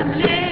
amei.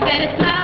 better smile.